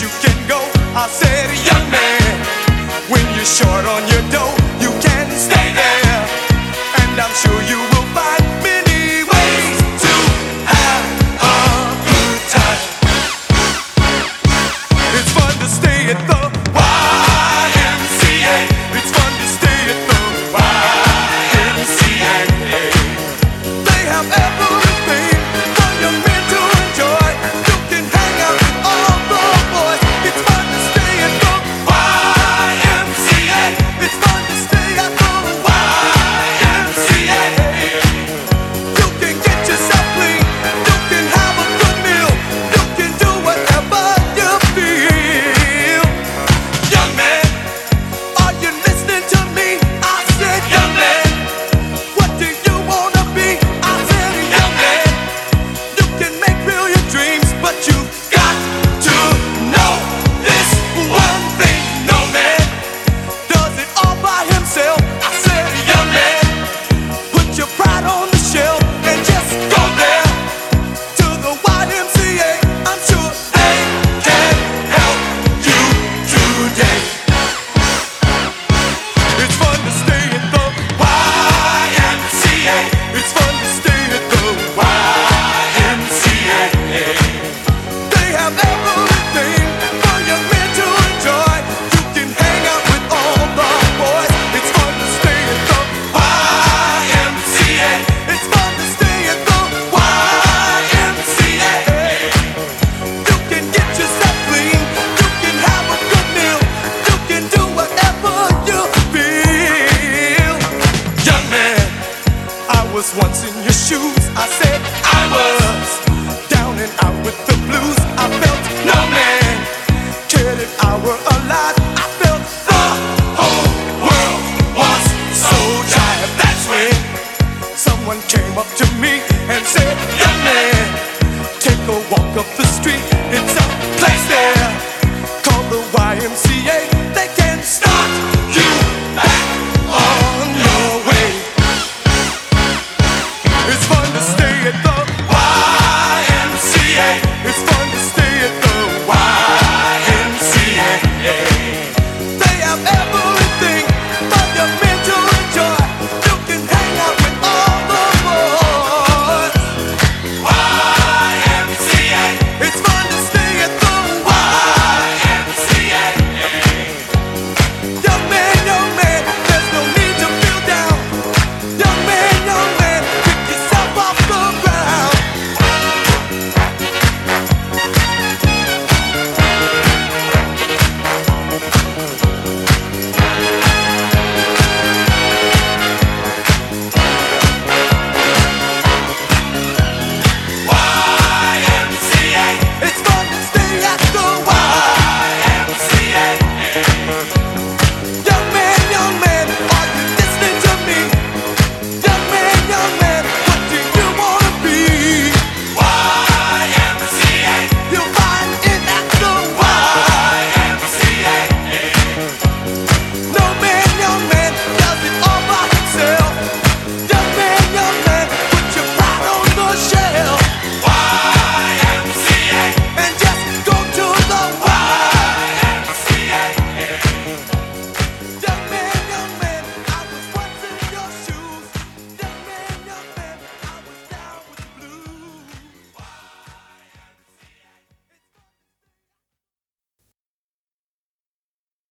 You can go. I said, young man, when you're short on your dough,